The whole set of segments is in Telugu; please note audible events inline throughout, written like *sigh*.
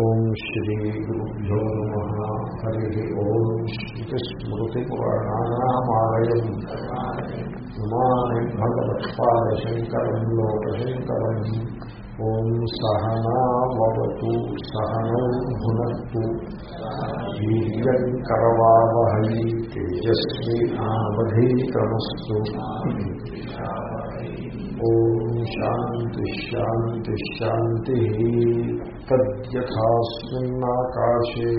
ఓం శ్రీ గురుభ్యో నమ హరి ఓం శ్రుతిస్మృతిపురాణానామాలయం నమామి భగవత్పాదశంకరం లోకశంకరం ఓం సహనావతు సహనౌ భునత్తు వీర్యం కరవావహై తేజస్వి ఆవధీతమస్తు ఓం శాంతి శాంతి శాంతి తద్యథాస్మిన్నాకాశే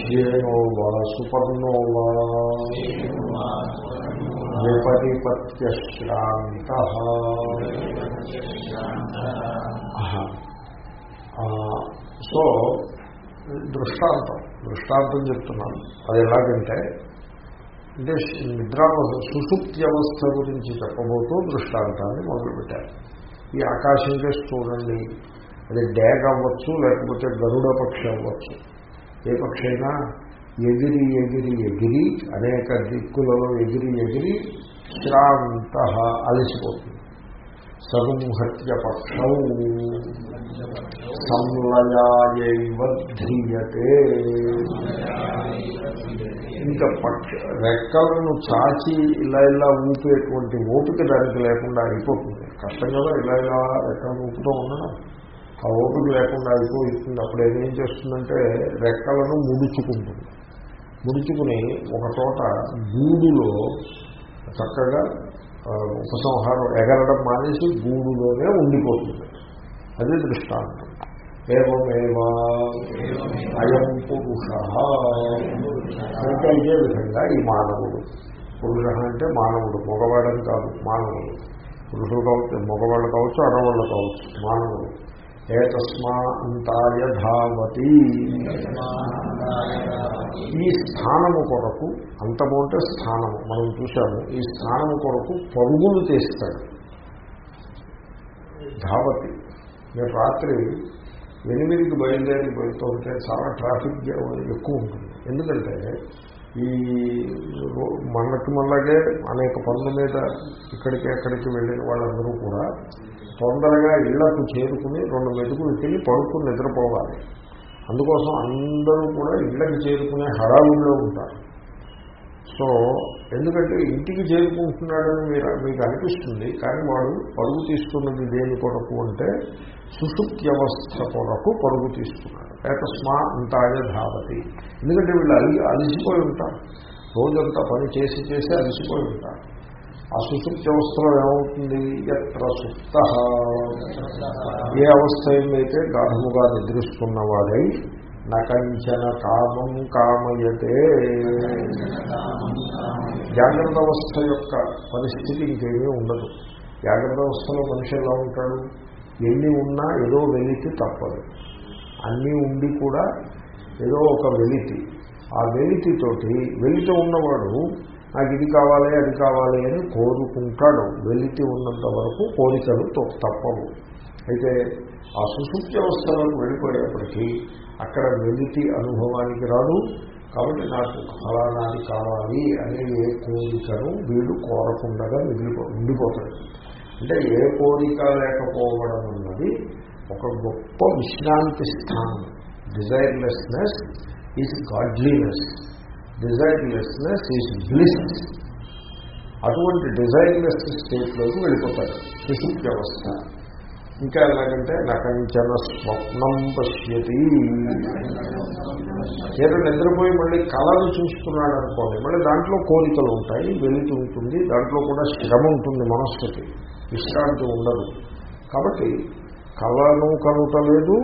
శ్యేనో వా సుపర్ణో వా విపరిపత్యశ్రాంత సో దృష్టాంతం దృష్టాంతం చెప్తున్నాను. అది ఎలాగంటే అంటే నిద్రావస్థ సుషుప్తి వ్యవస్థ గురించి చెప్పబోతూ దృష్టాంతాన్ని మొదలుపెట్టారు. ఈ ఆకాశం చేసి చూడండి. అది డ్యాగ్ అవ్వచ్చు లేకపోతే గరుడ పక్షి అవ్వచ్చు. ఏ పక్షైనా ఎగిరి ఎగిరి ఎగిరి అనేక దిక్కులలో ఎగిరి ఎగిరి శ్రాంత అలసిపోతుంది. సగుంహత్య పక్షం. సంలయాయైవ ధ్రియతే. ఇంకా పక్ష రెక్కలను చాచి ఇలా ఇలా ఊపేటువంటి ఓపిక దానికి లేకుండా అయిపోతుంది. కష్టం కదా ఇలా ఇలా రెక్కలను ఊపుతూ ఉండడం. ఆ ఓపిక లేకుండా అయిపోతుంది అప్పుడు ఏం చేస్తుందంటే రెక్కలను ముడుచుకుంటుంది. ముడుచుకుని ఒక చోట గూడులో చక్కగా ఉపసంహారం ఎగరడం మానేసి గూడులోనే ఉండిపోతుంది. అది దృష్టాంతం. ఏమేవా అయం పురుష. అంటే ఇదే విధంగా ఈ మానవుడు. పురుష అంటే మానవుడు మగవాడని కాదు మానవుడు. పురుషుడు కావచ్చు మగవాళ్ళు కావచ్చు అడవాళ్ళు కావచ్చు మానవుడు. ఏతస్మా అంతాయ ధావతి. ఈ స్థానము కొరకు అంతము అంటే స్థానము మనం చూశాము ఈ స్థానము కొరకు పరుగులు తీస్తాడు. ధావతి. నేను రాత్రి ఎనిమిదికి బయలుదేరి ఉంటే చాలా ట్రాఫిక్ ఎక్కువ ఉంటుంది. ఎందుకంటే ఈ మనకి మళ్ళాగే అనేక పనుల మీద ఇక్కడికి ఎక్కడికి వెళ్ళిన వాళ్ళందరూ కూడా తొందరగా ఇళ్ళకు చేరుకుని రెండు మెతుకులు తిని పడుకుని నిద్రపోవాలి. అందుకోసం అందరూ కూడా ఇళ్ళకు చేరుకునే హడావుల్లో ఉంటారు. సో ఎందుకంటే ఇంటికి చేరుకుంటున్నాడని మీరు మీకు అనిపిస్తుంది కానీ వాడు పరుగు తీసుకున్నది దేని కొరకు అంటే సుషుప్త్యవస్థ కొరకు పరుగు తీస్తున్నాడు ఏకస్మా అంతాయ ధావతి. ఎందుకంటే వీళ్ళు అలి అలిసిపోయి ఉంటారు. రోజంతా పని చేసి చేసి అలిసిపోయి ఉంటారు. ఆ సుషుప్త్యవస్థలో ఏమవుతుంది? ఎత్ర సుప్త. ఏ అవస్థ ఏమైతే గాఢముగా నిద్రిస్తున్నవాడై నకంచన కామం కామయతే. జాగ్రత్త అవస్థ యొక్క పరిస్థితి ఇంకేమీ ఉండదు. జాగ్రత్త అవస్థలో మనిషి ఎలా ఉంటాడు? ఎన్ని ఉన్నా ఏదో వెలితి తప్పదు. అన్నీ ఉండి కూడా ఏదో ఒక వెలితి. ఆ వెలితితోటి వెలితి ఉన్నవాడు నాకు ఇది కావాలి అది కావాలి అని కోరుకుంటాడు. వెలితి ఉన్నంత వరకు కోరికలు తప్పవు. అయితే ఆ సుశుద్ధి అవస్థలకు వెళ్ళిపోయేప్పటికీ అక్కడ వెలితి అనుభవానికి రాదు. కాబట్టి నాకు ఫలానాది కావాలి అనే ఏ కోరికను వీడు కోరకుండగా మిగిలిపో ఉండిపోతాడు. అంటే ఏ కోరిక లేకపోవడం అన్నది ఒక గొప్ప విశ్రాంతి స్థానం. Desirelessness is godliness desirelessness is bliss అటువంటి డిజైర్లెస్ స్టేట్లోకి వెళ్ళిపోతారు. సుశుద్ధి వ్యవస్థ. ఇంకా ఎలాగంటే నకంచన స్వప్నం పశ్యతి. నేను నిద్రపోయి మళ్ళీ కళలు చూస్తున్నాడు అనుకోండి మళ్ళీ దాంట్లో కోరికలు ఉంటాయి వెలితి దాంట్లో కూడా శ్రమ ఉంటుంది మనస్సుకి. విశ్రాంతి ఉండదు. కాబట్టి కళను కలుటలేదు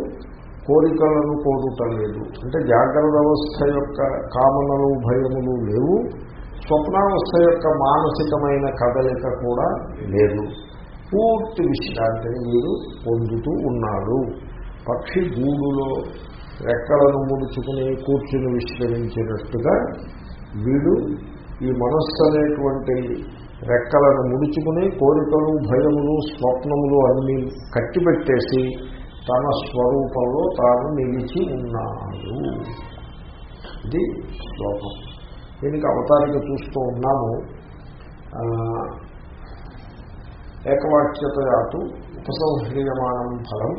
కోరికలను కోరుటలేదు. అంటే జాగ్రత్త అవస్థ యొక్క కామనలు భయములు లేవు. స్వప్నావస్థ యొక్క మానసికమైన కదలిక కూడా లేదు. పూర్తి విశ్రాంతిని మీరు పొందుతూ ఉన్నారు పక్షి గూడులో రెక్కలను ముడుచుకుని కూర్చుని విశ్రమించినట్టుగా వీడు ఈ మనస్సు అనేటువంటి రెక్కలను ముడుచుకుని కోరికలు భయములు స్వప్నములు అన్నీ కట్టిపెట్టేసి తన స్వరూపంలో తాను నిలిచి ఉన్నాడు. ఇది శ్లోకం. దీనికి అవతారిక చూస్తూ ఉన్నాము. ఏకవాక్యతయాతు ఉపసంహ్రీయమానం ఫలం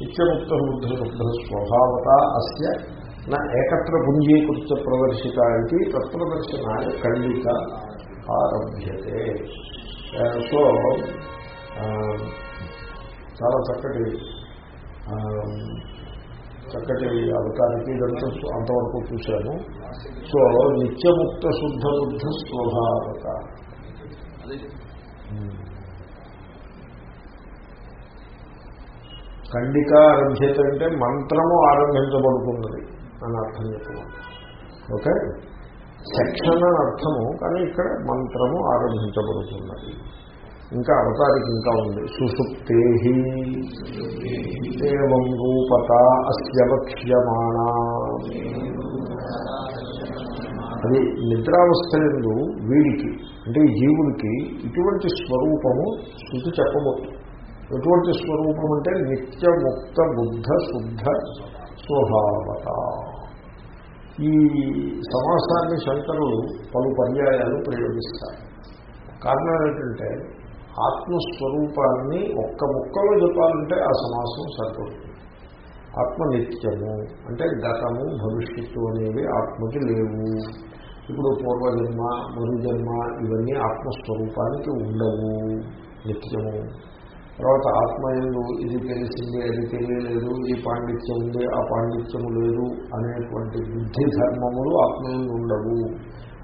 నిత్యముక్త బుద్ధ శుద్ధ స్వభావత అస్య నా ఏకత్ర పుంజీకృత ప్రదర్శిత ఇది తత్ప్రదర్శనాయ ఖండిత ఆరభ్యతే. సో చాలా చక్కటి చక్కటి అవతారికి ఇదంతా అంతవరకు చూశాను. సో నిత్యముక్త శుద్ధ బుద్ధ స్వభావత ఖండిక ఆరంభ్యత అంటే మంత్రము ఆరంభించబడుతున్నది అని అర్థం చెప్పుకోండి ఓకే? సెక్షన్ అని అర్థము కానీ ఇక్కడ మంత్రము ఆరంభించబడుతున్నది ఇంకా అవతారికి ఇంకా ఉంది. సుసుప్తే ఏం రూపత అస్యవక్ష్యమాణ అది నిద్రావస్థ ఎందు వీడికి అంటే ఈ జీవుడికి ఇటువంటి స్వరూపము శృతి చెప్పబోతుంది ఎటువంటి స్వరూపం అంటే నిత్యముక్త బుద్ధ శుద్ధ స్వభావత. ఈ సమాసాన్ని శంకరులు పలు పర్యాయాలు ప్రయోగిస్తారు. కారణం ఏంటంటే ఆత్మస్వరూపాన్ని ఒక్క ముక్కలో చెప్పాలంటే ఆ సమాసం సరిపడుతుంది ఆత్మ నిత్యము అంటే గతము భవిష్యత్తు అనేవి ఆత్మకి లేవు. ఇప్పుడు పూర్వజన్మ మరుజన్మ ఇవన్నీ ఆత్మస్వరూపానికి ఉండవు. నిత్యము. తర్వాత ఆత్మయందు ఇది తెలిసింది అది తెలియలేదు ఈ పాండిత్యం ఉంది ఆ పాండిత్యము లేదు అనేటువంటి బుద్ధి ధర్మములు ఆత్మయందు ఉండవు.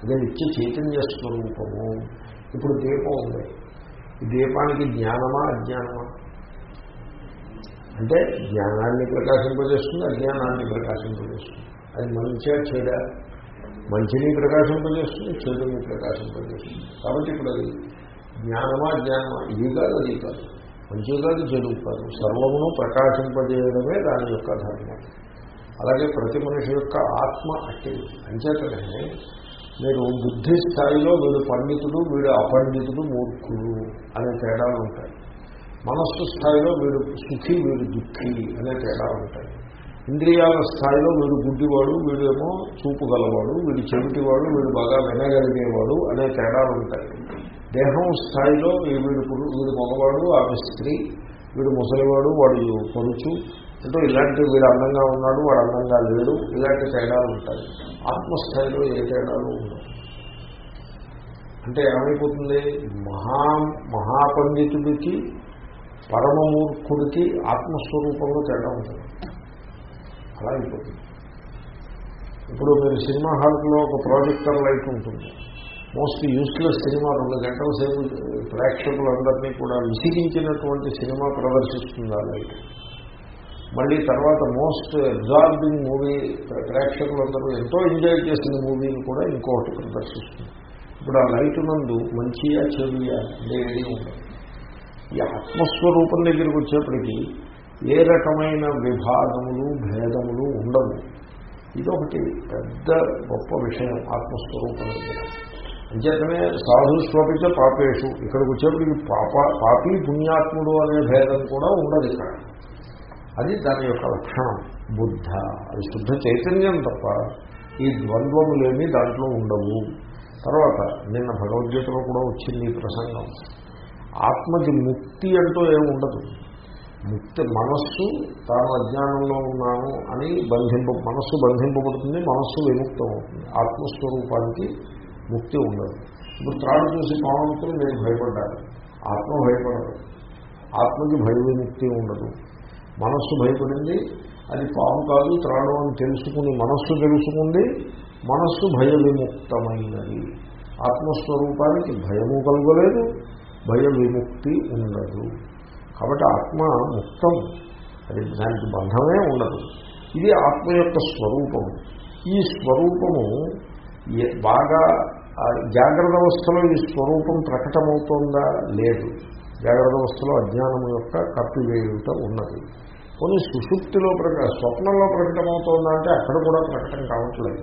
అదే నిత్య చైతన్య స్వరూపము. ఇప్పుడు దీపం ఉంది. ఈ దీపానికి జ్ఞానమా అజ్ఞానమా? అంటే జ్ఞానాన్ని ప్రకాశింపజేస్తుంది అజ్ఞానాన్ని ప్రకాశింపజేస్తుంది. అది మంచిగా చెడ? మంచిని ప్రకాశింపజేస్తుంది చెడుని ప్రకాశింపజేస్తుంది. కాబట్టి ఇప్పుడు అది జ్ఞానమా జ్ఞానమా ఇది కాదు అది కాదు. మంచి జరుగుతారు. సర్వమును ప్రకాశింపజేయడమే దాని యొక్క ధర్మం. అలాగే ప్రతి మనిషి యొక్క ఆత్మ అట్టి అంచేతనే మీరు బుద్ధి స్థాయిలో వీడు పండితుడు వీడు అపండితుడు మూర్ఖుడు అనే తేడాలు ఉంటాయి మనస్సు స్థాయిలో వీడు సుఖి వీడు దుఃఖి అనే తేడాలు ఉంటాయి ఇంద్రియాల స్థాయిలో వీడు గుడ్డివాడు వీడేమో చూపు గలవాడు వీడు చెవిటివాడు వీడు బాగా వినగలిగేవాడు అనే తేడాలు ఉంటాయి. దేహం స్థాయిలో వీడు వీడు మగవాడు ఆమె స్త్రీ వీడు ముసలివాడు వాడు పరుచు అంటే ఇలాంటి వీడు అందంగా ఉన్నాడు వాడు అందంగా లేడు ఇలాంటి తేడాలు ఉంటాయి. ఆత్మస్థాయిలో ఏ తేడాలు ఉండవు. అంటే ఏమైపోతుంది? మహా మహాపండితుడికి పరమమూర్ఖుడికి ఆత్మస్వరూపంలో తేడా ఉంటుంది. అలా అయిపోతుంది. ఇప్పుడు మీరు సినిమా హాల్లో ఒక ప్రాజెక్టర్ లైట్ ఉంటుంది. మోస్ట్ యూస్లెస్ సినిమా రెండు గంటల సేపు ప్రేక్షకులందరినీ కూడా విసిగించినటువంటి సినిమా ప్రదర్శిస్తుంది ఆ లైట్. మళ్ళీ తర్వాత మోస్ట్ అబ్జార్బింగ్ మూవీ ప్రేక్షకులందరూ ఎంతో ఎంజాయ్ చేసిన మూవీని కూడా ఇంకోటి ప్రదర్శిస్తుంది. ఇప్పుడు ఆ లైట్ నందు మంచియా చెడుయా లేని ఉంటుంది ఈ ఆత్మస్వరూపం దగ్గరికి వచ్చేప్పటికీ ఏ రకమైన విభాగములు భేదములు ఉండవు. ఇదొకటి పెద్ద గొప్ప విషయం ఆత్మస్వరూపం. దగ్గర అంచేతనే సాధుస్వపిచ పాపేషు. ఇక్కడికి వచ్చేప్పటికి పాప పాపి పుణ్యాత్ముడు అనే భేదం కూడా ఉండదు ఇక్కడ. అది దాని యొక్క లక్షణం. బుద్ధ. అది శుద్ధ చైతన్యం తప్ప ఈ ద్వంద్వములేమి దాంట్లో ఉండవు. తర్వాత నిన్న భగవద్గీతలో కూడా వచ్చింది ఈ ప్రసంగం. ఆత్మకి ముక్తి అంటూ ఏమి ఉండదు. ముక్తి మనస్సు తాను అజ్ఞానంలో ఉన్నాను అని బంధింప మనస్సు బంధింపబడుతుంది మనస్సు విముక్తం అవుతుంది ఆత్మస్వరూపానికి ముక్తి ఉండదు. ఇప్పుడు త్రాడు చూసి పావునుకుని నేను భయపడ్డాను. ఆత్మ భయపడదు. ఆత్మకి భయ విముక్తి ఉండదు. మనస్సు భయపడింది అది పాము కాదు త్రాడు అని తెలుసుకుని మనస్సు తెలుసుకుంది మనస్సు భయ విముక్తమైనది ఆత్మస్వరూపానికి భయము కలగలేదు భయ విముక్తి ఉండదు. కాబట్టి ఆత్మ ముక్తం. అది దానికి బంధమే ఉండదు. ఇది ఆత్మ యొక్క స్వరూపము. ఈ స్వరూపము ఏ- బాగా జాగ్రత్త అవస్థలో ఈ స్వరూపం ప్రకటమవుతోందా? లేదు. జాగ్రత్త అవస్థలో అజ్ఞానం యొక్క కప్పివేయుట ఉన్నది. కొన్ని సుషుప్తిలో ప్రక స్వప్నంలో ప్రకటమవుతోందా అంటే అక్కడ కూడా ప్రకటన కావట్లేదు.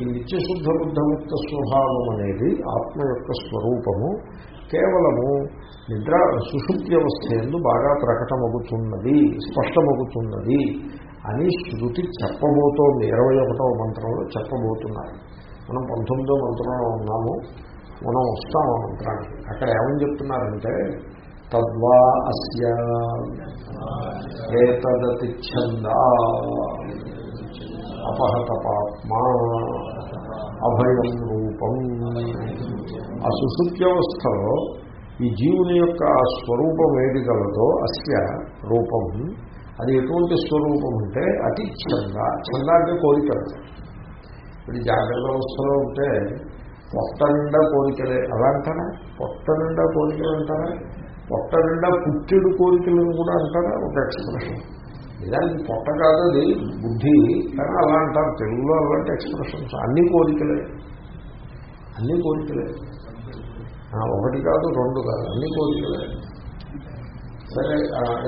ఈ నిత్యశుద్ధ బుద్ధముక్త స్వభావం అనేది ఆత్మ యొక్క స్వరూపము. కేవలము నిద్ర సుషుప్తి అవస్థ ఎందు బాగా ప్రకటమవుతున్నది స్పష్టమవుతున్నది అని శృతి చెప్పబోతోంది. ఇరవై ఒకటవ మంత్రంలో చెప్పబోతున్నారు. మనం పంతొమ్మిదో మంత్రంలో ఉన్నాము. మనం వస్తాం ఆ మంత్రానికి. అక్కడ ఏమని చెప్తున్నారంటే తద్వా అస్య ఏతదతి ఛందా అపహత పాత్మా అభయం రూపం ఆ సుశుద్ధ్యవస్థలో ఈ జీవుని యొక్క ఆ స్వరూపం ఏది కలదో అస్య రూపం. అది ఎటువంటి స్వరూపం అంటే అతి ఛంద. ఛంద అంటే కోరిక. ఇప్పుడు జాగ్రత్త అవస్థలో ఉంటే పొట్ట నిండా కోరికలే. అలా అంటారా? పొట్ట నిండా కోరికలు అంటారా? పొట్ట నిండా పుట్టిడు కోరికలను కూడా అంటారా? ఒక ఎక్స్ప్రెషన్. నిజానికి పొట్ట కాదు అది బుద్ధి. కానీ అలా అంటారు తెలుగులో అలాంటి ఎక్స్ప్రెషన్స్ అన్ని కోరికలే. అన్ని కోరికలే. ఒకటి కాదు రెండు కాదు అన్ని కోరికలే. సరే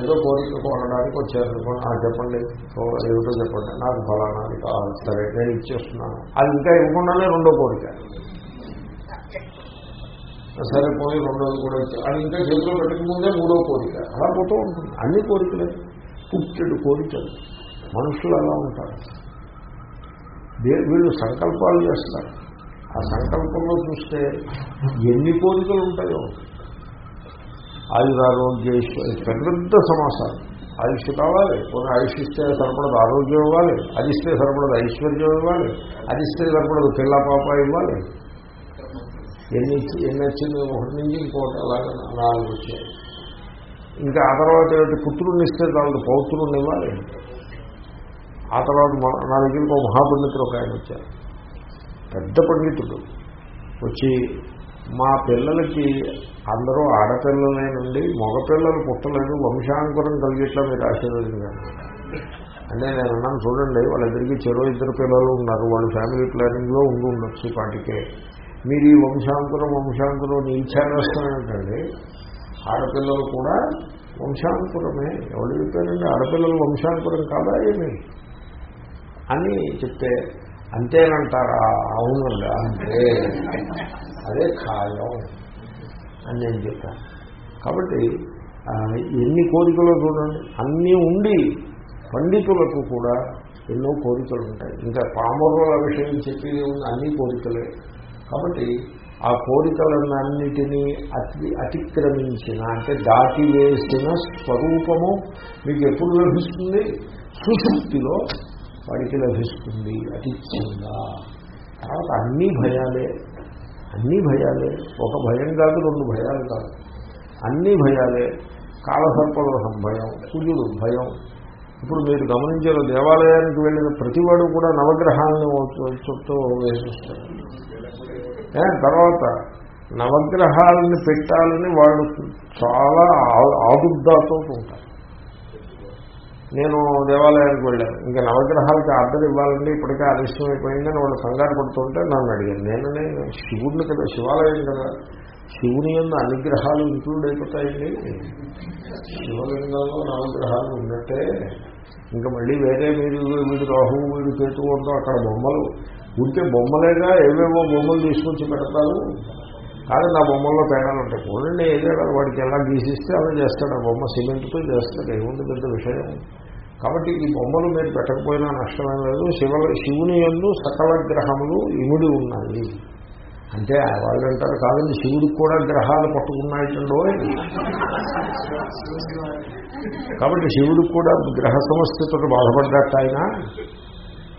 ఏదో కోరిక కొనడానికి వచ్చారు చెప్పండి. ఓ, ఏమిటో చెప్పండి. నాకు ఫలానాది కావాలి. సరే నేను ఇచ్చేస్తున్నాను. అది ఇంకా ఇవ్వకుండానే రెండో కోరిక. సరే పోయి రెండోది కూడా ఇచ్చి అది ఇంకా చేతిలో పెట్టక ముందే మూడో కోరిక. అలా పోతూ ఉంటుంది. అన్ని కోరికలే. పుట్టెడు కోరికలు మనుషులు అలా ఉంటారు. వీళ్ళు సంకల్పాలు చేస్తారు. ఆ సంకల్పంలో చూస్తే ఎన్ని కోరికలు ఉంటాయో. ఆయురారోగ్య పెద్ద పెద్ద సమాసాలు. ఆయుష్ కావాలి కొన్ని ఆయుష్ ఇస్తే సరిపడదు ఆరోగ్యం ఇవ్వాలి అది ఇస్తే సరిపడదు ఐశ్వర్యం ఇవ్వాలి అది ఇస్తే సరిపడదు పిల్ల పాప ఇవ్వాలి. ఎన్ని ఎన్ని వచ్చింది ఒకటి నుంచి ఇంకోటి అలాగే నాలుగు వచ్చాయి. ఇంకా ఆ తర్వాత ఏమిటి? పుత్రుడిని ఇస్తే చాలు పౌత్రుడిని ఇవ్వాలి. ఆ తర్వాత నా దగ్గరికి ఒక మహాపండితుడు ఒక ఆయన వచ్చారు. పెద్ద పండితుడు. వచ్చి మా పిల్లలకి అందరూ ఆడపిల్లలేనండి మగపిల్లలు పుట్టలేదు వంశాంకురం కలిగేట్లా మీరు ఆశీర్వదించండి. అంటే నేను అన్నాను చూడండి వాళ్ళిద్దరికి చెరో ఇద్దరు పిల్లలు ఉన్నారు. వాళ్ళు ఫ్యామిలీ ప్లానింగ్లో ఉండి ఉండొచ్చు పాటికే మీరు ఈ వంశాంకురం వంశాంకురం నీచారస్తం ఏంటండి ఆడపిల్లలు కూడా వంశాంకురమే ఎవరు చెప్పారండి ఆడపిల్లలు వంశాంకురం కాదా ఏమి? అని చెప్తే అంతేనంటారా? అవునండి అంతే. అదే ఖాయం అని నేను చెప్పాను కాబట్టి ఎన్ని కోరికలు చూడండి. అన్నీ ఉండి పండితులకు కూడా ఎన్నో కోరికలు ఉంటాయి. ఇంకా పామరుల విషయం చెప్పేది ఉంది అన్ని కోరికలే. కాబట్టి ఆ కోరికలన్నిటినీ అతి అతిక్రమించిన అంటే దాటివేసిన స్వరూపము మీకు ఎప్పుడు లభిస్తుంది? సుశుక్తిలో వాడికి లభిస్తుంది అతిచ్ఛంగా తర్వాత అన్ని భయాలే అన్ని భయాలే ఒక భయం కాదు రెండు భయాలు కాదు. అన్ని భయాలే కాలసర్పదోషం భయం సూర్యుడు భయం. ఇప్పుడు మీరు గమనించారు దేవాలయానికి వెళ్ళిన ప్రతివాడు కూడా నవగ్రహాలను చుట్టూ వేసిస్తారు. తర్వాత నవగ్రహాలని పెట్టాలని వాళ్ళు చాలా ఆ- ఆదుర్దాతో ఉంటారు. నేను దేవాలయానికి వెళ్ళాను. ఇంకా నవగ్రహాలకి ఆర్డర్ ఇవ్వాలండి ఇప్పటికే ఆలస్యం అయిపోయిందని వాళ్ళు కంగారు పడుతుంటే నన్ను అడిగాను నేననే శివుడిని కదా శివాలయం కదా శివుని యొక్క అనుగ్రహాలు ఇంక్లూడ్ అయిపోతాయండి. శివలింగంలో నవగ్రహాలు ఉన్నట్టే. ఇంకా మళ్ళీ వేరే మీరు వీడు రాహువు వీడు కేతు ఉందో అక్కడ బొమ్మలు ఉంటే బొమ్మలేగా ఏవేవో బొమ్మలు తీసుకొచ్చి పెడతారు. కానీ నా బొమ్మల్లో పేడాలు ఉంటాయి. చూడండి ఏదైనా వాడికి ఎలా గీసిస్తే అలా చేస్తాడు. ఆ బొమ్మ సిమెంట్తో చేస్తాడు. ఏముంది పెద్ద విషయం? కాబట్టి ఈ బొమ్మలు మీరు పెట్టకపోయినా నష్టమేం లేదు. శివ శివుని ఎందు సకల గ్రహములు ఇముడి ఉన్నాయి. అంటే వాళ్ళు అంటారు కాదండి శివుడికి కూడా గ్రహాలు పట్టుకున్నాయిటండో కాబట్టి శివుడికి కూడా గ్రహ సమస్యతో బాధపడ్డట్టు ఆయన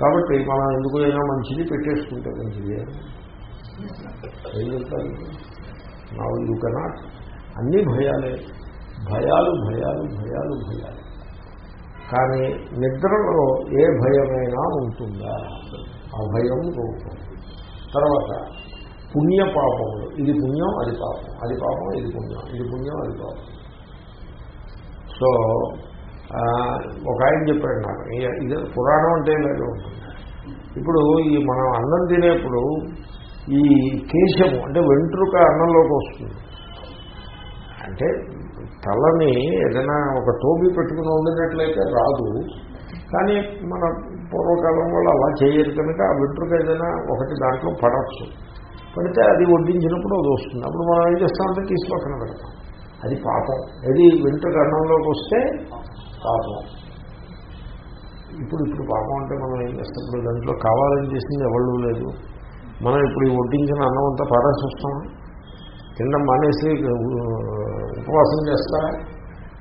కాబట్టి మనం ఎందుకు అయినా మంచిది పెట్టేసుకుంటే మంచిది. ఏం చెప్తారు? నా యూ కెనాట్ అన్ని భయాలే. భయాలు భయాలు భయాలు భయాలు. కానీ నిద్రలో ఏ భయమైనా ఉంటుందా? ఆ భయం రూపం. తర్వాత పుణ్య పాపములు ఇది పుణ్యం అది పాపం. అది పాపం ఇది పుణ్యం. ఇది పుణ్యం అది పాపం. సో ఒక ఆయన చెప్పాడు నాకు ఇది పురాణం అంటే ఇలాగే ఉంటుంది ఇప్పుడు ఈ మనం అన్నం తినేప్పుడు ఈ కేశము అంటే వెంట్రుక అన్నంలోకి వస్తుంది. అంటే తలని ఏదైనా ఒక టోపీ పెట్టుకుని వండినట్లయితే రాదు. కానీ మన పూర్వకాలం వల్ల అలా చేయరు కనుక ఆ వెంట్రుక ఏదైనా ఒకటి దాంట్లో పడవచ్చు. పడితే అది వడ్డించినప్పుడు అది వస్తుంది. అప్పుడు మనం ఏం చేస్తామంటే తీసి పక్కన పెడతాం. అది పాపం. అది వెంట్రుక అన్నంలోకి వస్తే పాపం ఇప్పుడు ఇప్పుడు పాపం అంటే మనం ఏం చేస్తాం? ఇప్పుడు దాంట్లో కావాలని చేసింది ఎవళ్ళు లేదు. మనం ఇప్పుడు ఈ వడ్డించిన అన్నం అంతా పారేసి కింద మానేసి ఉపవాసం చేస్తారా?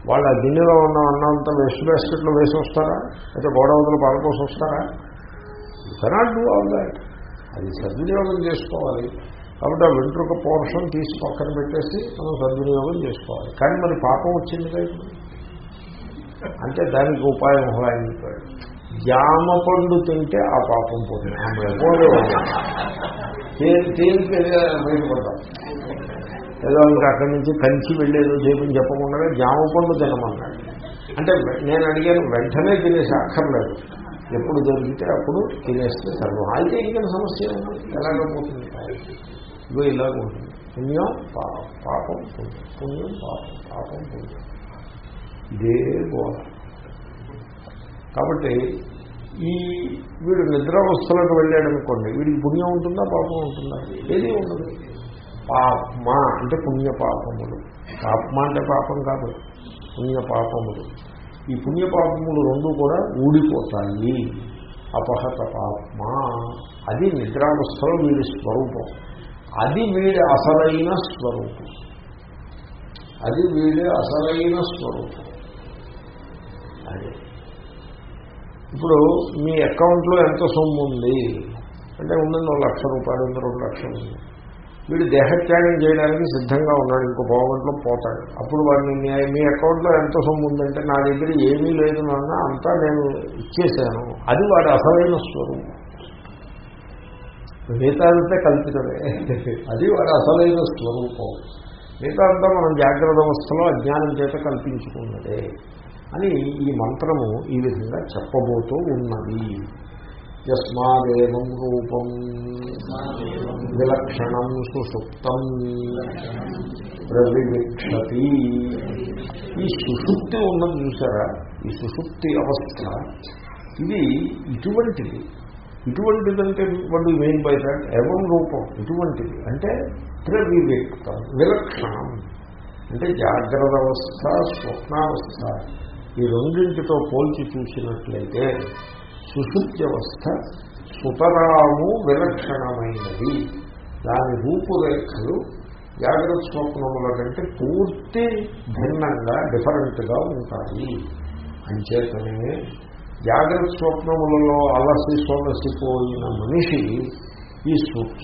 వాళ్ళు ఆ గిన్నెలో ఉన్న అన్నం అంతా వేస్ట్ బాస్కెట్లో వేసి వస్తారా? అయితే గోడవతలు పాలకోసి వస్తారా? కెనాట్ డూ ఆల్ దాట్ అది సద్వినియోగం చేసుకోవాలి. కాబట్టి ఆ వెంట్రుక పోర్షన్ తీసి పక్కన పెట్టేసి మనం సద్వినియోగం చేసుకోవాలి. కానీ మరి పాపం వచ్చింది కదా ఇప్పుడు? అంటే దానికి ఉపాయం ఆయన చెప్పాడు జామ పండు తింటే ఆ పాపం పోతుంది. తేలిక బయటపడతాం ఏదో ఇంకా అక్కడి నుంచి కంచి వెళ్ళేదో చేయమని చెప్పకుండా జామ పండు తినమన్నాడు. అంటే నేను అడిగాను వెంటనే తినేసి అక్కర్లేదు. ఎప్పుడు దొరికితే అప్పుడు తినేస్తే సర్వం. అయితే ఇంకా సమస్య ఉంది ఎలాగపోతుంది ఇగో ఇలాగ ఉంటుంది. పుణ్యం పాపం పుణ్యం పాపం పాపం పుణ్యం. ఇదే గోళ కాబట్టి ఈ వీడు నిద్రావస్థలకు వెళ్ళాడనుకోండి వీడికి పుణ్యం ఉంటుందా పాపం ఉంటుందా? ఏది ఉండదు. పాపమ అంటే పుణ్య పాపములు పాపమ అంటే పాపం కాదు పుణ్య పాపములు ఈ పుణ్యపాపములు రెండు కూడా ఊడిపోతాయి. అపహత పాపమ. అది నిద్రావస్థలో వీడి స్వరూపం. అది వీడి అసలైన స్వరూపం. అది వీడి అసలైన స్వరూపం. ఇప్పుడు మీ అకౌంట్లో ఎంత సొమ్ము ఉంది అంటే ఉందండి ఒక లక్ష రూపాయలు ఉంది రెండు లక్షలు ఉంది. వీడు దేహత్యాగం చేయడానికి సిద్ధంగా ఉన్నాడు ఇంకో పావుగంటలో పోతాడు. అప్పుడు వాడిని మీ అకౌంట్లో ఎంత సొమ్ము ఉందంటే నా దగ్గర ఏమీ లేదు నాన్న అంతా నేను ఇచ్చేశాను అది వాడి అసలైన స్వరూపం. మిగతాదంతా కల్పితమే. అది వాడి అసలైన స్వరూపం. మిగతా అంతా మనం జాగ్రత్త అవస్థలో అజ్ఞానం చేత కల్పించుకున్నదే. అని ఈ మంత్రము ఈ విధంగా చెప్పబోతూ ఉన్నది. యస్మాదేవం రూపం విలక్షణం సుషుప్తం ప్రవివిక్షతి. ఈ సుషుప్తి ఉన్నది చూసారా? ఈ సుషుప్తి అవస్థ ఇది ఇటువంటిది. ఇటువంటిదంటే వాడు మెయిన్ బై దాట్ ఏవం రూపం? ఇటువంటిది. అంటే ప్రవివేక్తం విలక్షణం. అంటే జాగ్రత్త అవస్థ స్వప్నావస్థ. ఈ రెండింటితో పోల్చి చూసినట్లయితే సుశుద్ధ్యవస్థ సుతరాము విలక్షణమైనది. దాని రూపురేఖలు జాగ్రత్త స్వప్నముల కంటే పూర్తి భిన్నంగా డిఫరెంట్గా ఉంటాయి. అంచేతనే జాగ్రత్త స్వప్నములలో అలసి సొలసిపోయిన మనిషి ఈ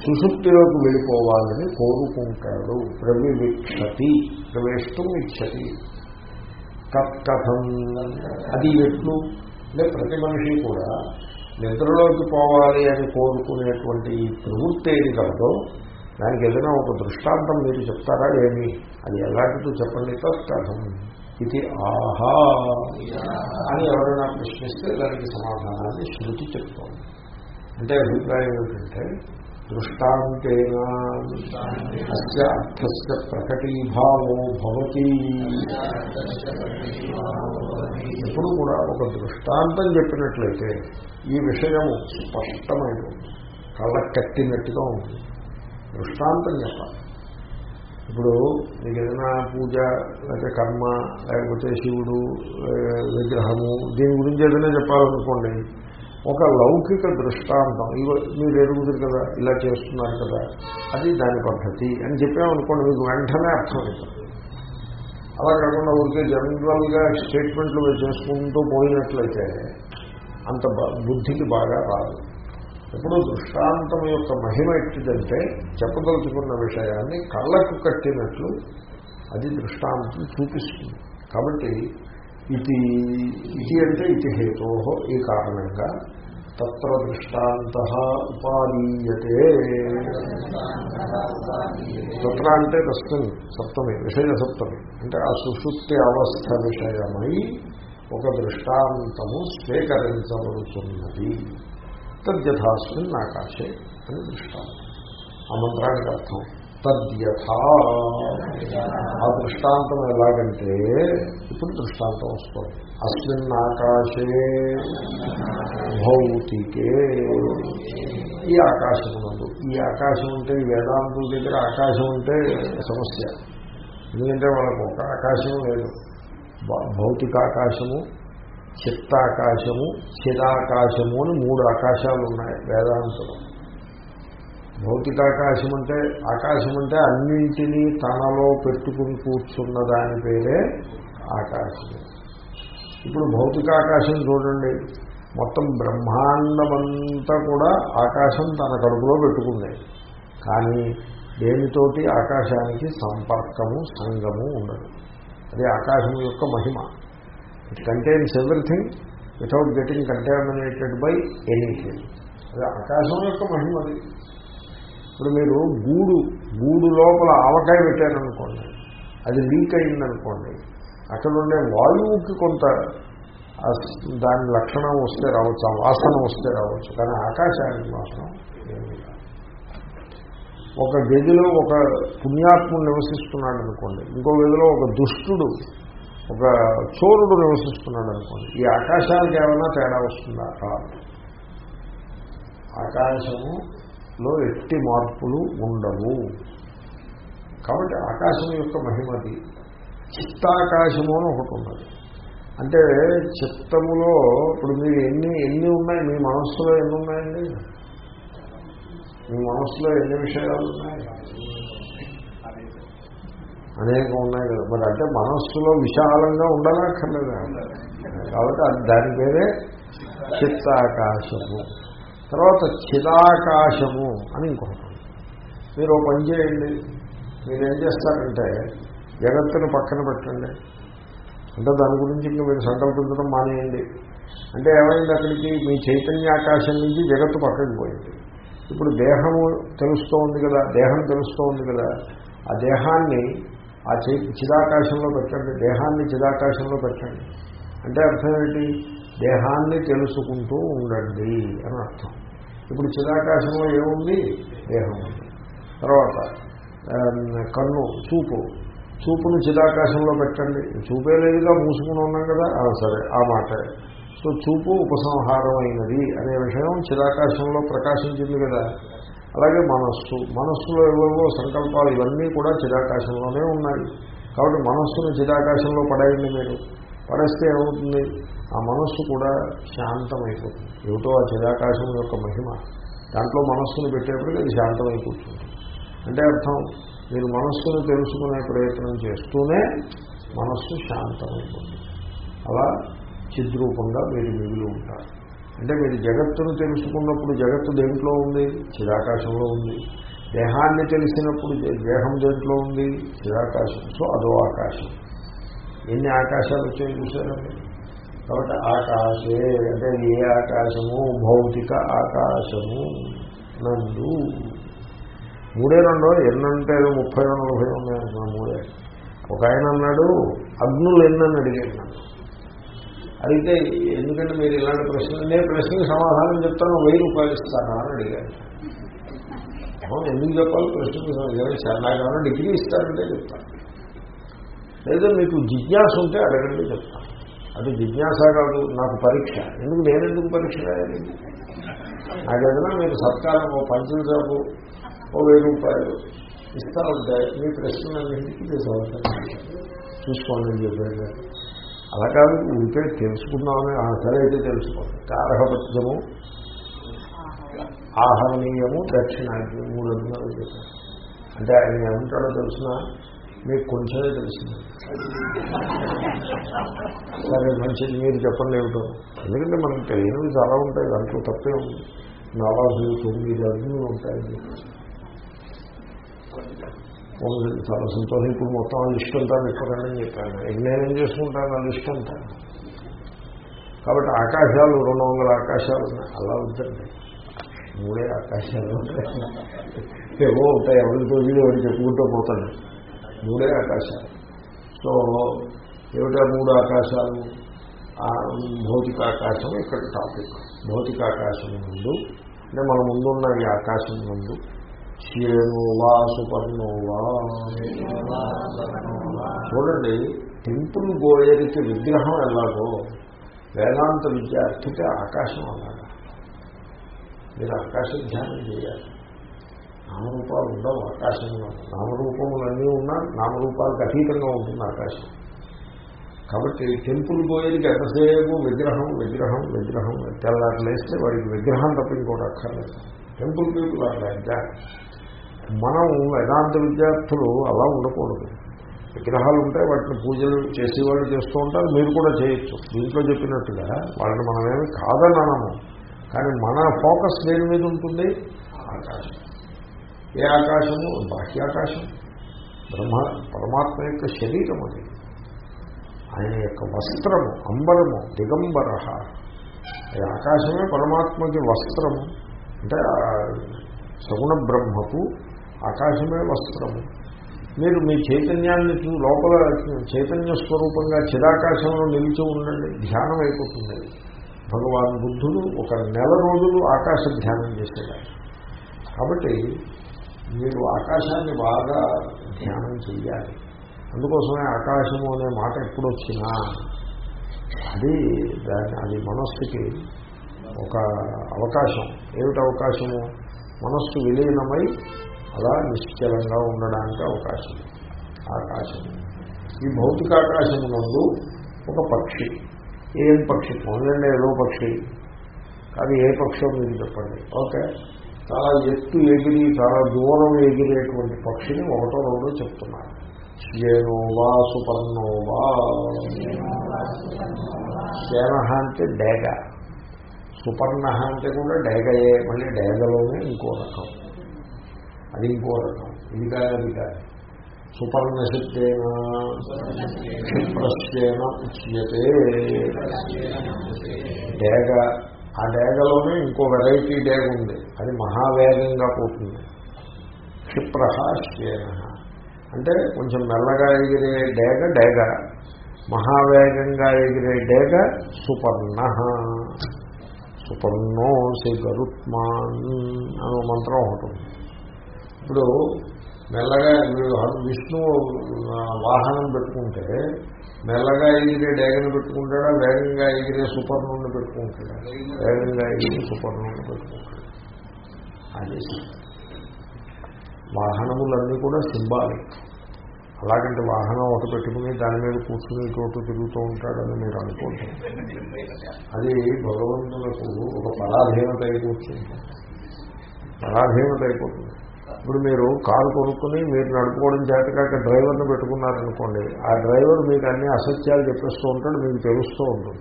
సుశుద్ధిలోకి వెళ్ళిపోవాలని కోరుకుంటాడు. ప్రవివిక్షతి ప్రవేశం ఇచ్చతి. కథం. అది ఎట్లు? అంటే ప్రతి మనిషి కూడా నిద్రలోకి పోవాలి అని కోరుకునేటువంటి ఈ ప్రవృత్తి ఏది కలదో దానికి ఏదైనా ఒక దృష్టాంతం మీరు చెప్తారా ఏమి? అది ఎలాంటిదో చెప్పండి. తత్కథం ఇది ఆహా అని ఎవరైనా ప్రశ్నిస్తే దానికి సమాధానాన్ని శృతి చెప్తాం అంటే అభిప్రాయం ఏమిటంటే దృష్టాంతేన. అస్య అర్థస్య ప్రకటీభావో భవతి. ఎప్పుడు కూడా ఒక దృష్టాంతం చెప్పినట్లయితే ఈ విషయము స్పష్టమైపోతుంది. కళ్ళ కట్టినట్టుగా ఉంటుంది. దృష్టాంతం చెప్పాలి. ఇప్పుడు మీకు ఏదైనా పూజ లేకపోతే కర్మ లేకపోతే శివుడు విగ్రహము దీని గురించి ఏదైనా చెప్పాలనుకోండి ఒక లౌకిక దృష్టాంతం. ఇవ మీరు ఎరుగుదురు కదా ఇలా చేస్తున్నారు కదా అది దాని పద్ధతి అని చెప్పామనుకోండి మీకు వెంటనే అర్థమవుతుంది. అలా కాకుండా ఊరికే జనరల్గా స్టేట్మెంట్లు చేసుకుంటూ పోయినట్లయితే అంత బుద్ధికి బాగా రాదు. ఎప్పుడు దృష్టాంతం యొక్క మహిమ ఎట్టిదంటే చెప్పదలుచుకున్న విషయాన్ని కళ్ళకు కట్టినట్లు అది దృష్టాంతం చూపిస్తుంది. కాబట్టి ఇది ఇది అంటే ఇది హేతో ఈ కారణంగా తత్ర దృష్టాంత ఉపాదీయతే తత్ర అంటే దశమి సప్తమి విషయ సప్తమి అంటే ఆ సుషుప్తి అవస్థ విషయమై ఒక దృష్టాంతము స్వీకరించబడుతున్నది తద్యథాస్మిన్ ఆకాశే అని దృష్టాంతం. ఆ మంత్రానికి అర్థం. తద్యథా ఆ దృష్టాంతం ఎలాగంటే ఇప్పుడు దృష్టాంతం వస్తుంది. అస్మిన్ ఆకాశే భౌతికే. ఈ ఆకాశమునందు. ఈ ఆకాశం ఉంటే వేదాంతుల దగ్గర ఆకాశం ఉంటే సమస్య. ఎందుకంటే వాళ్ళకు ఒక ఆకాశం లేదు. భౌతికాకాశము చిత్తాకాశము చిరాకాశము అని మూడు ఆకాశాలు ఉన్నాయి వేదాంతులు. భౌతికాకాశం అంటే ఆకాశం అంటే అన్నింటినీ తనలో పెట్టుకుని కూర్చున్న దాని పేరే ఆకాశం. ఇప్పుడు భౌతికాకాశం చూడండి. మొత్తం బ్రహ్మాండమంతా కూడా ఆకాశం తన కడుపులో పెట్టుకుంది. కానీ దేనితోటి? ఆకాశానికి సంపర్కము సంగము ఉండదు. అది ఆకాశం యొక్క మహిమ. It contains everything without getting contaminated by anything అది ఆకాశం యొక్క మహిమది ఇప్పుడు మీరు గూడు గూడు లోపల ఆవకాయ పెట్టారనుకోండి అది లీక్ అయిందనుకోండి అక్కడ ఉండే వాయువుకి కొంత దాని లక్షణం వస్తే రావచ్చు ఆ వాసన వస్తే రావచ్చు కానీ ఆకాశానికి మాత్రం ఒక గదిలో ఒక పుణ్యాత్ముడు నివసిస్తున్నాడు అనుకోండి ఇంకో గదిలో ఒక దుష్టుడు ఒక చోరుడు నివసిస్తున్నాడు అనుకోండి ఈ ఆకాశానికి ఏమైనా తేడా వస్తుందా? రాదు. ఆకాశములో ఎట్టి మార్పులు ఉండవు. కాబట్టి ఆకాశం యొక్క మహిమది. చిత్తాకాశము అని ఒకటి ఉన్నది. అంటే చిత్తములో ఇప్పుడు మీరు ఎన్ని ఎన్ని ఉన్నాయి? మీ మనస్సులో ఎన్ని ఉన్నాయండి? మీ మనస్సులో ఎన్ని విషయాలు ఉన్నాయి? అనేకం ఉన్నాయి కదా. మరి అంటే మనస్సులో విశాలంగా ఉండనక్కర్లేదా? కాబట్టి అది దాని పేరే చిత్తాకాశము. తర్వాత చిదాకాశము అని ఇంకొకటి మీరు పని చేయండి. మీరు ఏం చేస్తారంటే జగత్తును పక్కన పెట్టండి. అంటే దాని గురించి ఇంకా మీరు సంకల్పించడం మానేయండి. అంటే ఏమైంది అక్కడికి? మీ చైతన్యాకాశం నుంచి జగత్తు పక్కకి పోయింది. ఇప్పుడు దేహము తెలుస్తూ ఉంది కదా దేహం తెలుస్తూ ఉంది కదా ఆ దేహాన్ని ఆ చిదాకాశంలో పెట్టండి. దేహాన్ని చిదాకాశంలో పెట్టండి. అంటే అర్థం ఏంటి? దేహాన్ని తెలుసుకుంటూ ఉండండి అని అర్థం. ఇప్పుడు చిరాకాశంలో ఏముంది? దేహం ఉంది. తర్వాత కన్ను చూపు. చూపును చిరాకాశంలో పెట్టండి. చూపే లేదుగా మూసుకుని ఉన్నాం కదా? ఆ, సరే ఆ మాట. సో చూపు ఉపసంహారం అయినది అనే విషయం చిరాకాశంలో ప్రకాశించింది కదా? అలాగే మనస్సు. మనస్సులో ఏవేవో సంకల్పాలు ఇవన్నీ కూడా చిరాకాశంలోనే ఉన్నాయి. కాబట్టి మనస్సును చిరాకాశంలో పడేయండి మీరు. పడేస్తే ఏమవుతుంది? ఆ మనస్సు కూడా శాంతమైపోతుంది. ఏమిటో ఆ చిరాకాశం యొక్క మహిమ. దాంట్లో మనస్సును పెట్టేప్పటికీ అది శాంతమై అంటే అర్థం మీరు మనస్సును తెలుసుకునే ప్రయత్నం చేస్తూనే మనస్సు శాంతమైపోతుంది. అలా చిద్రూపంగా మీరు మిగిలి ఉంటారు. అంటే మీరు జగత్తును తెలుసుకున్నప్పుడు జగత్తు దేంట్లో ఉంది? చిరాకాశంలో ఉంది. దేహాన్ని తెలిసినప్పుడు దేహం దేంట్లో ఉంది? చిరాకాశం. సో అదో ఆకాశం. ఎన్ని ఆకాశాలు వచ్చాయి చూసారండి కాబట్టి ఆకాశే అంటే ఏ ఆకాశము? భౌతిక ఆకాశము నందు. మూడే రెండో ఎన్నంటే ఏదో ముప్పై నలభై ఉన్నాయి మూడే. ఒక ఆయన అన్నాడు అగ్నులు ఎన్నని అడిగాడు. నన్ను అడిగితే ఎందుకంటే మీరు ఇలాంటి ప్రశ్న నేను ప్రశ్నకి సమాధానం చెప్తాను వెయ్యి రూపాయలు ఇస్తానా అని అడిగాను అవును ఎందుకు చెప్పాలి ప్రశ్నకి సమాధానం? నాకు డిగ్రీ ఇస్తారంటే చెప్తాను. లేదా మీకు జిజ్ఞాస ఉంటే అడగండి చెప్తాను. అది జిజ్ఞాస కాదు నాకు పరీక్ష. ఎందుకు నేనెందుకు పరీక్ష? రాయాలి నాకేదైనా మీరు సత్కారం ఓ పంచుల జాబు ఓ వెయ్యి రూపాయలు ఇస్తా ఉంటే మీ ప్రశ్నలన్నింటికి మీరు సమాధానం చూసుకోండి అని చెప్పారు అలా కాదు ఉంటే తెలుసుకుందామని ఆ సరే అయితే తెలుసుకోండి. కారహపత్యము ఆహరణీయము దక్షిణాగ్ని మూడు అభిమానులు చెప్పారు అంటే ఆయన ఏమంటాడో తెలిసిన? మీకు కొంచెమే తెలిసింది సరే మంచిది మీరు చెప్పండి ఏమిటో. ఎందుకంటే మనకు తెలియనివి చాలా ఉంటాయి దాంట్లో తప్పే ఉంది. నవాజులు తొమ్మిది అగ్నులు ఉంటాయి. చాలా సంతోషం. ఇప్పుడు మొత్తం ఆ లిస్ట్ అంతా చెప్పకండి చెప్పాను నేనేం చేసుకుంటాను ఆ లిస్ట్ అంతా. కాబట్టి ఆకాశాలు రెండు వందల ఆకాశాలు ఉన్నాయి. అలా వద్దండి. మూడే ఆకాశాలు ఉంటాయి. ఏవో ఉంటాయి ఎవరితో వీడు ఎవరు చెప్పుకుంటూ పోతాడు. మూడే ఆకాశాలు. సో ఏమిటా మూడు ఆకాశాలు? ఆ భౌతిక ఆకాశం ఇక్కడ టాపిక్. భౌతిక ఆకాశం ముందు అంటే మన ముందున్న ఈ ఆకాశం ముందు శ్రేణువా సుపర్ణోవా చూడండి టెంపుల్ గోయరికి విగ్రహం ఎలాగో వేదాంత విద్యార్థికి ఆకాశం అలాగా మీరు ఆకాశ ధ్యానం చేయాలి. నామరూపాలు ఉండవు ఆకాశంలో. నామరూపములన్నీ ఉన్నా నామరూపాలకు అతీతంగా ఉంటుంది ఆకాశం. కాబట్టి టెంపుల్ గోయరికి ఎంతసేపు? విగ్రహం విగ్రహం విగ్రహం. తెల్లారు లేస్తే వాడికి విగ్రహం తప్ప ఇంకోటి అక్కర్లేదు. టెంపుల్ పీపుల్ అట్లా మనం వేదాంత విద్యార్థులు అలా ఉండకూడదు. విగ్రహాలు ఉంటాయి వాటిని పూజలు చేసేవాళ్ళు చేస్తూ ఉంటారు. మీరు కూడా చేయొచ్చు. దీంట్లో చెప్పినట్టుగా వాళ్ళని మనమేమి కాదని అనము కానీ మన ఫోకస్ దేని మీద ఉంటుంది? ఆకాశం. ఏ ఆకాశము బాహ్యాకాశం. బ్రహ్మ పరమాత్మ యొక్క శరీరం అది. ఆయన యొక్క వస్త్రము అంబరము దిగంబర అది ఆకాశమే పరమాత్మకి వస్త్రము. అంటే సగుణ బ్రహ్మకు ఆకాశమే వస్త్రము. మీరు మీ చైతన్యాన్ని లోపల చైతన్య స్వరూపంగా చిరాకాశంలో నిలిచి ఉండండి. ధ్యానం అయిపోతుంది భగవాన్ బుద్ధుడు ఒక నెల రోజులు ఆకాశ ధ్యానం చేసేవారు. కాబట్టి మీరు ఆకాశాన్ని బాగా ధ్యానం చేయాలి అందుకోసమే ఆకాశము అనే మాట ఎప్పుడు వచ్చినా అది దాని అది మనస్సుకి ఒక అవకాశం. ఏమిటి అవకాశము? మనస్సు విలీనమై అలా నిశ్చలంగా ఉండడానికి అవకాశం. ఆకాశం ఈ భౌతిక ఆకాశమునందు ఒక పక్షి. ఏం పక్షి? పొందండి ఏదో పక్షి. అది ఏ పక్షం మీరు చెప్పండి. ఓకే? చాలా ఎత్తు ఎగిరి చాలా దూరం ఎగిరేటువంటి పక్షిని ఒకటో రెండో చెప్తున్నారు. శ్రేణోవా సుపర్ణోవా శేన అంటే డేగ. సుపర్ణ అంటే కూడా డేగయే మళ్ళీ డేగలోనే ఇంకో రకం. అది ఇంకో రకం. ఇది కాదు అది కాదు. సుపర్ణ శబ్దేన క్షిప్రశ్చేన ఉచ్యతే. డేగ ఆ డేగలోనే ఇంకో వెరైటీ డేగ ఉంది అది మహావేగంగా పోతుంది. క్షిప్ర అంటే కొంచెం మెల్లగా ఎగిరే డేగ డేగ. మహావేగంగా ఎగిరే డేగ సుపర్ణ. సుపర్ణో సి గరుత్మాన్ అనే మంత్రం ఒకటి ఇప్పుడు మెల్లగా విష్ణువు వాహనం పెట్టుకుంటే మెల్లగా ఎగిరే డేగను పెట్టుకుంటాడా? వేగంగా ఎగిరే సుపర్ణుని పెట్టుకుంటాడా? వేగంగా ఎగిరే సుపర్ణుని పెట్టుకుంటాడు? అది వాహనములన్నీ కూడా సింబాలిక్. అలాగంటే వాహనం ఒకటి పెట్టుకుని దాని మీద కూర్చుని చోటు తిరుగుతూ ఉంటాడని మీరు అనుకుంటారు. అది భగవంతులకు ఒక పరాధీనత అయిపోతుంది. పరాధీనత అయిపోతుంది. ఇప్పుడు మీరు కారు కొనుక్కుని మీరు నడుపుకోవడం చేతకాక డ్రైవర్ని పెట్టుకున్నారనుకోండి ఆ డ్రైవర్ మీకు అన్ని అసత్యాలు చెప్పేస్తూ ఉంటాడు మీకు తెలుస్తూ ఉంటుంది.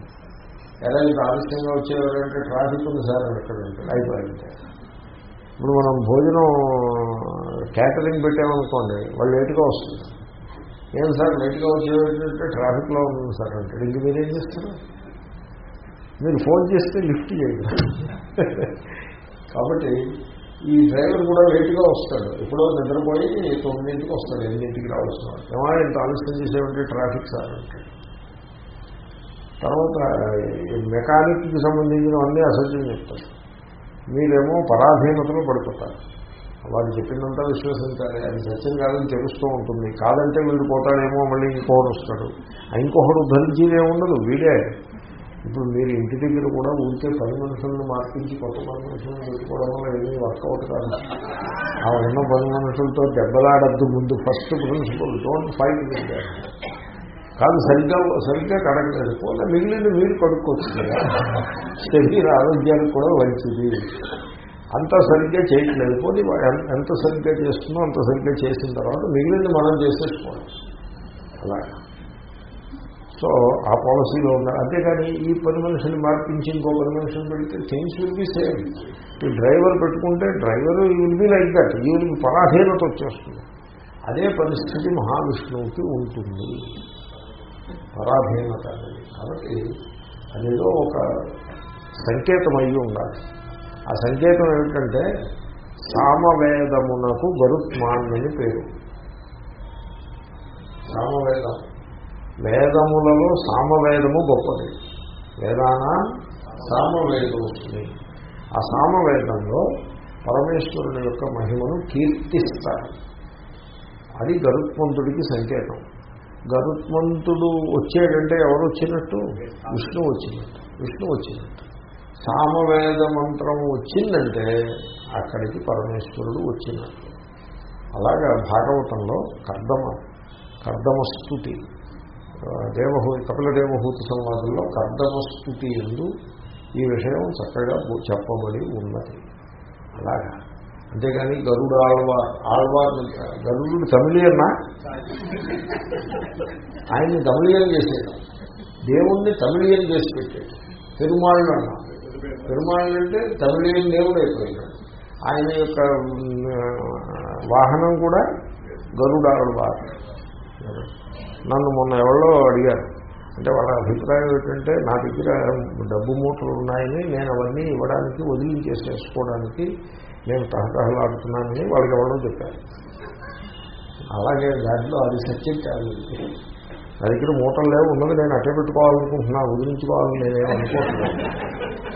ఎలా ఇది ఆలస్యంగా వచ్చేవారంటే ట్రాఫిక్ ఉంది సార్ అని ఎక్కడ ఉంటాడు అయిపోయింది. ఇప్పుడు మనం భోజనం క్యాటరింగ్ పెట్టామనుకోండి వాళ్ళు లేటుగా వస్తుంది ఏం సార్ లేటుగా వచ్చేటంటే ట్రాఫిక్లో ఉంది సార్ అంటాడు. ఇంక మీరేం చేస్తారు? మీరు ఫోన్ చేస్తే లిఫ్ట్ చేయదు *laughs* కాబట్టి ఈ డ్రైవర్ కూడా లేట్గా వస్తాడు. ఎప్పుడో నిద్రపోయి తొమ్మిదింటికి వస్తాడు ఎనిమిదింటికి రావాల్సిన ఏమో ఇంత ఆలస్యం చేసేవంటే ట్రాఫిక్ సార్ అంటాడు తర్వాత మెకానిక్కి మెకానిక్కి సంబంధించినవన్నీ అసత్యం చెప్తారు. మీరేమో పరాధీనతలో పడిపోతారు. వాళ్ళు చెప్పిందంతా విశ్వసించాలి. అది సత్యం కాదని తెలుస్తూ ఉంటుంది. కాదంటే వీడు పోతాడేమో మళ్ళీ ఇంకొకడు వస్తాడు. ఇంకొకడు ధరించేదే ఉండదు వీడే. ఇప్పుడు మీరు ఇంటి దగ్గర కూడా ఉంటే పని మనుషులను మార్పించి కొత్త పని మనుషులను పెట్టుకోవడం వల్ల ఏమీ వర్కౌట్ కాదు. ఆ ఉన్న పని మనుషులతో దెబ్బలాడద్దు ముందు first principle. Don't fight with కాదు సరిగ్గా సరిగ్గా కడగలేదు. పోతే మిగిలిన మీరు కడుక్కోవచ్చు. కదా శరీర ఆరోగ్యానికి కూడా మంచిది. అంత సరిగ్గా చేయట్లేదు. పోతే ఎంత సరిగ్గా చేస్తుందో అంత సరిగ్గా చేసిన తర్వాత మిగిలింది మనం చేసేసుకోవాలి అలా. సో ఆ పాలసీలో ఉన్నారు అంతేకాని ఈ పని మనుషులు మార్పించి ఇంకో పని మనుషులు పెడితే థింగ్స్ విల్ బి సేమ్ ఈ డ్రైవర్ పెట్టుకుంటే driver will be like that ఈ విల్ పరాధీనత వచ్చేస్తుంది. అదే పరిస్థితి మహావిష్ణువుకి ఉంటుంది. పరాధీనత అనేది. కాబట్టి అదేదో ఒక సంకేతం అయ్యి ఉండాలి. ఆ సంకేతం ఏమిటంటే సామవేదమునకు గరుత్మాన్ని పేరు. సామవేదం. వేదములలో సామవేదము గొప్పది. వేదాన? సామవేదముని ఆ సామవేదంలో పరమేశ్వరుని యొక్క మహిమను కీర్తిస్తారు. అది గరుత్మంతుడికి సంకేతం. గరుత్మంతుడు వచ్చాడంటే ఎవరు వచ్చినట్టు? విష్ణు వచ్చినట్టు. విష్ణు వచ్చినట్టు. సామవేద మంత్రం వచ్చిందంటే అక్కడికి పరమేశ్వరుడు వచ్చినట్టు. అలాగా భాగవతంలో కర్దమ కర్దమస్తుతి దేవహూ కపిల దేవహూతి సంవాదంలో కర్దమస్తుతి ఎందు ఈ విషయం చక్కగా చెప్పబడి ఉన్నది. అలాగా? అంతేగాని గరుడు ఆళ్వార్ ఆళ్వార్ గరుడు తమిళియన్నా ఆయన్ని తమిళియన్ చేసేది దేవుణ్ణి తమిళియన్ చేసి పెట్టాడు పెరుమాళ్ళు అన్న. పెరుమాళ్ళు అంటే తమిళియన్ దేవుడు అయిపోయినాడు. ఆయన యొక్క వాహనం కూడా గరుడాళ్వార్ నన్ను మొన్న ఎవరో అడిగారు. అంటే వాళ్ళ అభిప్రాయం ఏంటంటే నా దగ్గర డబ్బు మూటలు ఉన్నాయని నేను అవన్నీ ఇవ్వడానికి వదిలించేసేసుకోవడానికి నేను తహతహలాడుతున్నానని వాళ్ళకి ఎవరో చెప్పారు. అలాగే దాంట్లో అది సత్యం కాదు. నా దగ్గర మూటలు లేవు ఉన్నది నేను అట్టే పెట్టుకోవాలనుకుంటున్నా వదిలించుకోవాలని నేనేం అనుకుంటున్నాను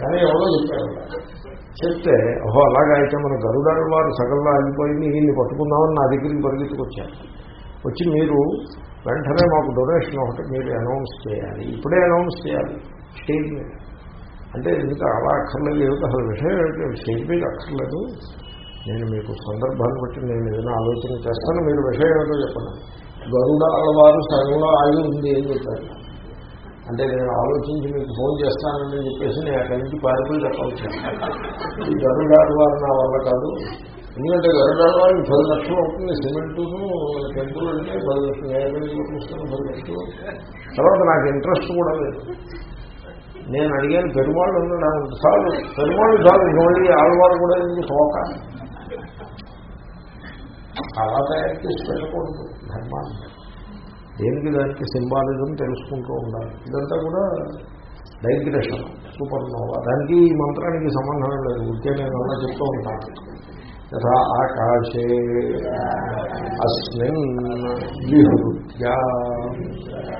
కానీ ఎవరో చెప్పారు. చెప్తే ఓహో అలాగా అయితే మన గరుడాడు వారు సగంలో ఆగిపోయింది ఈయన్ని పట్టుకుందామని నా దగ్గరికి పరిగెత్తుకొచ్చారు. వచ్చి మీరు వెంటనే మాకు డొనేషన్ ఒకటి మీరు అనౌన్స్ చేయాలి. ఇప్పుడే అనౌన్స్ చేయాలి. స్టేజ్ మీద. అంటే ఎందుకు అలా అక్కర్లేదు ఏమిటి అసలు విషయం ఏమిటి? స్టేజ్ మీద అక్కర్లేదు. నేను మీకు సందర్భాన్ని బట్టి నేను ఏదైనా ఆలోచన చేస్తాను మీరు విషయం ఏమిటో చెప్పండి. గరుడ వారు సగంలో ఆగి ఉంది ఏం చెప్పారు. అంటే నేను ఆలోచించి మీకు ఫోన్ చేస్తానని చెప్పేసి నేను అక్కడి నుంచి పారిపోయి చెప్పాల్సి ఈ గరుడ వారు నా వల్ల కాదు. ఎందుకంటే వెళ్ళడానికి పది లక్షలు అవుతుంది సిమెంట్ టెంపుల్ అంటే పది లక్షలు యాభై చూపిస్తాను పది లక్షలు. తర్వాత నాకు ఇంట్రెస్ట్ కూడా లేదు. నేను అడిగాను పెరుమాళ్ళు ఉన్నాడు చాలు పెరుమాళ్ళు చాలు ఇంక మళ్ళీ కూడా ఎందుకు తోక? అలా తయారు చేసి పెట్టకూడదు ధర్మాన్ని. దేనికి దానికి సింబాలిజం తెలుసుకుంటూ ఉండాలి. ఇదంతా కూడా డైగ్రెషన్ సూపర్ నోవా దానికి ఈ మంత్రానికి సంబంధం లేదు ఉంటే నేను అలా చెప్తూ ఉంటాను యథా ఆకాశే అస్మిన్ విహృత్యా.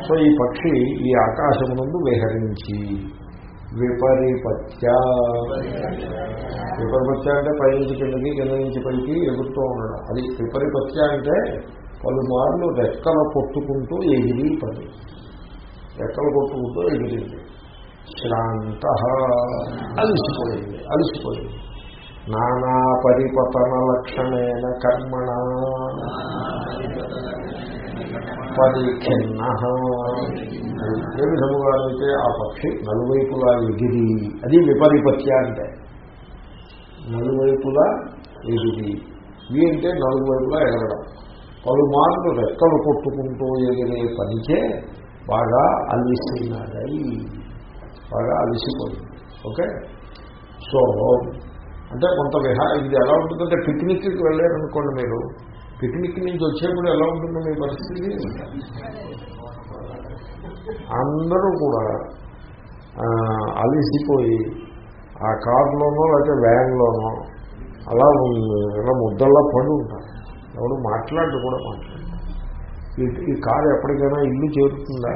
సో ఈ పక్షి ఈ ఆకాశమునందు విహరించి విపరిపత్య. విపరిపత్య అంటే పై నుంచి కిందకి కింద నుంచి పైకి ఎగురుతూ ఉండడం. అది విపరిపత్య అంటే పలుమార్లు రెక్కలు కొట్టుకుంటూ ఎగిరి పని రెక్కలు కొట్టుకుంటూ ఎగిరింది. శ్రాంత. అలసిపోయింది అలసిపోయింది. నానా పరిపతన లక్షణేన కర్మణ పరిచ్ఛిన్న ఏ విధముగానైతే ఆ పక్షి నలువైపులా ఎగిరి అది విపరిపత్య అంటే. నలువైపులా ఎగిరి. ఇవి అంటే నలువైపులా ఎగరడం. పలుమార్లు రెక్కలు కొట్టుకుంటూ ఎగిరే పనిచే బాగా అలిసినాడై బాగా అలిసిపోయింది. ఓకే? సో అంటే కొంత విహా ఇది ఎలా ఉంటుందంటే పిక్నిక్కి వెళ్ళారనుకోండి మీరు పిక్నిక్ నుంచి వచ్చేప్పుడు ఎలా ఉంటుంది మీ పరిస్థితి? అందరూ కూడా అలిసిపోయి ఆ కారులోనో లేకపోతే వ్యాన్లోనో అలా ఇలా ముద్దల్లా పడి ఉంటారు. ఎవడు మాట్లాడు కూడా మాట్లాడు ఈ కారు ఎప్పటికైనా ఇల్లు చేరుతుందా?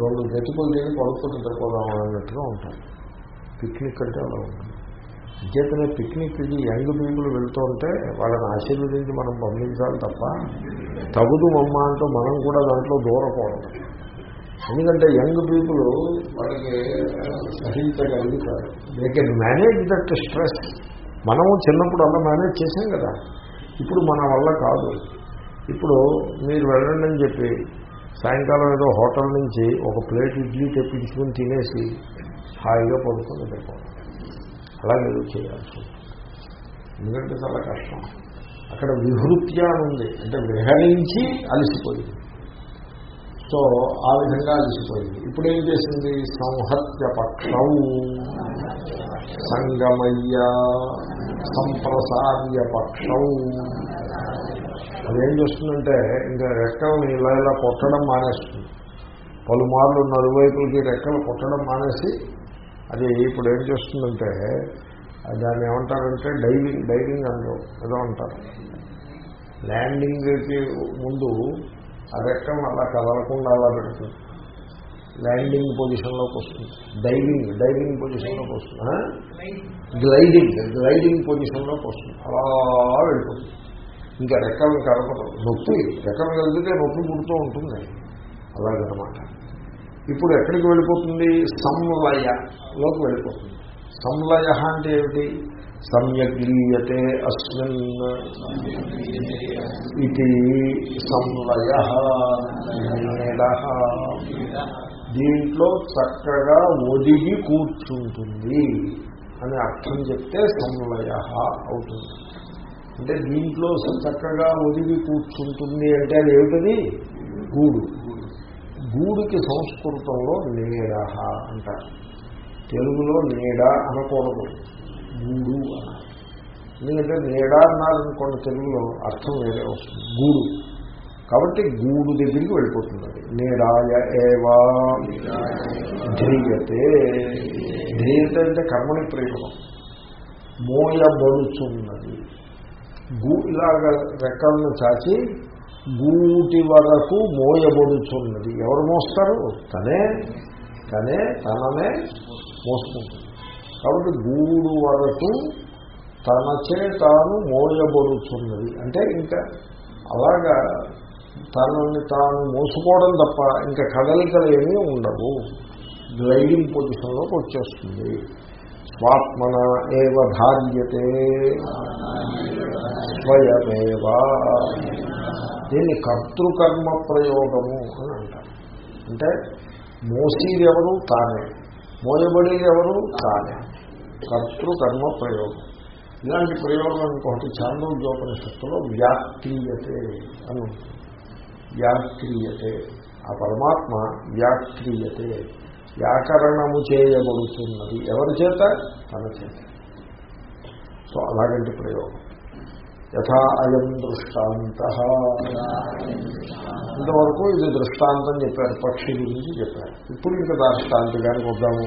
రెండు గతికులు చేసి పడుకుంటుంది నిద్రపోదాం అన్నట్టుగా ఉంటారు. పిక్నిక్ అంటే అలా ఉంటుంది. అంచేతనే పిక్నిక్కి యంగ్ పీపుల్ వెళ్తూ ఉంటే వాళ్ళని ఆశీర్వదించి మనం పంపించాలి తప్ప తగుదు మమ్మ అంటూ మనం కూడా దాంట్లో దూరకూడదు. ఎందుకంటే యంగ్ పీపుల్ వాళ్ళకి సహించగలుగుతారు they can manage that stress మనము చిన్నప్పుడు అలా మేనేజ్ చేసాం కదా. ఇప్పుడు మన వల్ల కాదు. ఇప్పుడు మీరు వెళ్ళండి అని చెప్పి సాయంకాలం ఏదో హోటల్ నుంచి ఒక ప్లేట్ ఇడ్లీ తెప్పించుకుని తినేసి హాయిగా పడుకుని వెళ్ళిపోవడం అలాగే ఏదో చేయాల్సి ఉంటుంది. ఎందుకంటే చాలా కష్టం. అక్కడ విహృత్య ఉంది. అంటే విహరించి అలసిపోయింది. సో ఆ విధంగా అలసిపోయింది. ఇప్పుడు ఏం చేసింది? సంహత్య పక్షం. సంగమయ్య సంప్రసార్య పక్షం. అదేం చేస్తుందంటే ఇంకా రెక్కలను ఇలా ఇలా కొట్టడం మానేస్తుంది. పలుమార్లు నలువైపులకి రెక్కలు కొట్టడం మానేసి అది ఇప్పుడు ఏం చేస్తుందంటే దాన్ని ఏమంటారంటే డైవింగ్ డైవింగ్ అంటారు ఏదో అంటారు. ల్యాండింగ్కి ముందు ఆ రెక్కం అలా కదలకుండా అలా పెడుతుంది. ల్యాండింగ్ పొజిషన్లోకి వస్తుంది. డైవింగ్ డైవింగ్ పొజిషన్లోకి వస్తుంది. గ్లైడింగ్ గ్లైడింగ్ పొజిషన్లోకి వస్తుంది. అలా వెళ్ళిపోతుంది. ఇంకా రెక్కలు కలపదు నొప్పి రెక్కలు కలిగితే నొప్పి పుడుతూ ఉంటుంది. అలాగనమాట. ఇప్పుడు ఎక్కడికి వెళ్ళిపోతుంది? సంలయలోకి వెళ్ళిపోతుంది. సంలయ అంటే ఏమిటి? సమ్యగ్రీయతే అస్మిన్ ఇది సంలయ దీంట్లో చక్కగా ఒదిగి కూర్చుంటుంది అని అర్థం చెప్తే సంలయ అవుతుంది. అంటే దీంట్లో చక్కగా ఒదిగి కూర్చుంటుంది అంటే అది ఏమిటది? గూడు. గూడికి సంస్కృతంలో నీడ అంటారు. తెలుగులో నీడ అనకూడదు. గూడు అన్నారు ఎందుకంటే నీడ అన్నారనుకోండి తెలుగులో అర్థం వేరే వస్తుంది. గూడు. కాబట్టి గూడు దగ్గరికి వెళ్ళిపోతుంది నీడాయ ఏవా ధ్రియతే. ధ్రియత అంటే కర్మని ప్రయోగం మోయబడుచున్నది. గూ ఇలాగ రెక్కలను చాచి గూటి వరకు మోయబడుచున్నది. ఎవరు మోస్తారు? తనే. తనే తననే మోసుకుంటుంది. కాబట్టి గూడు వరకు తనచే తాను మోయబడుచున్నది. అంటే ఇంకా అలాగా తనని తాను మోసుకోవడం తప్ప ఇంకా కదలికలు ఏమీ ఉండవు. గ్లైడింగ్ పొజిషన్లోకి వచ్చేస్తుంది. స్వాత్మన ఏవ ధార్యతే. స్వయమేవా. దీన్ని కర్తృకర్మ ప్రయోగము అని అంటారు. అంటే మోసీది ఎవరు తానే. మోయబడేది ఎవరు తానే. కర్తృకర్మ ప్రయోగం. ఇలాంటి ప్రయోగం ఇంకొకటి చాంద్రోద్యోపనిషత్తులో వ్యాక్రీయతే అని ఉంటుంది. వ్యాక్రియతే. ఆ పరమాత్మ వ్యాక్రీయతే. వ్యాకరణము చేయబడుతున్నది. ఎవరి చేత? తన చేత. సో అలాగంటి ప్రయోగం. యథా అయం దృష్టాంత. ఇంతవరకు ఇది దృష్టాంతం చెప్పారు పక్షి గురించి చెప్పారు. ఇప్పుడు ఇంకా దృష్టాంతిగానికి వద్దాము.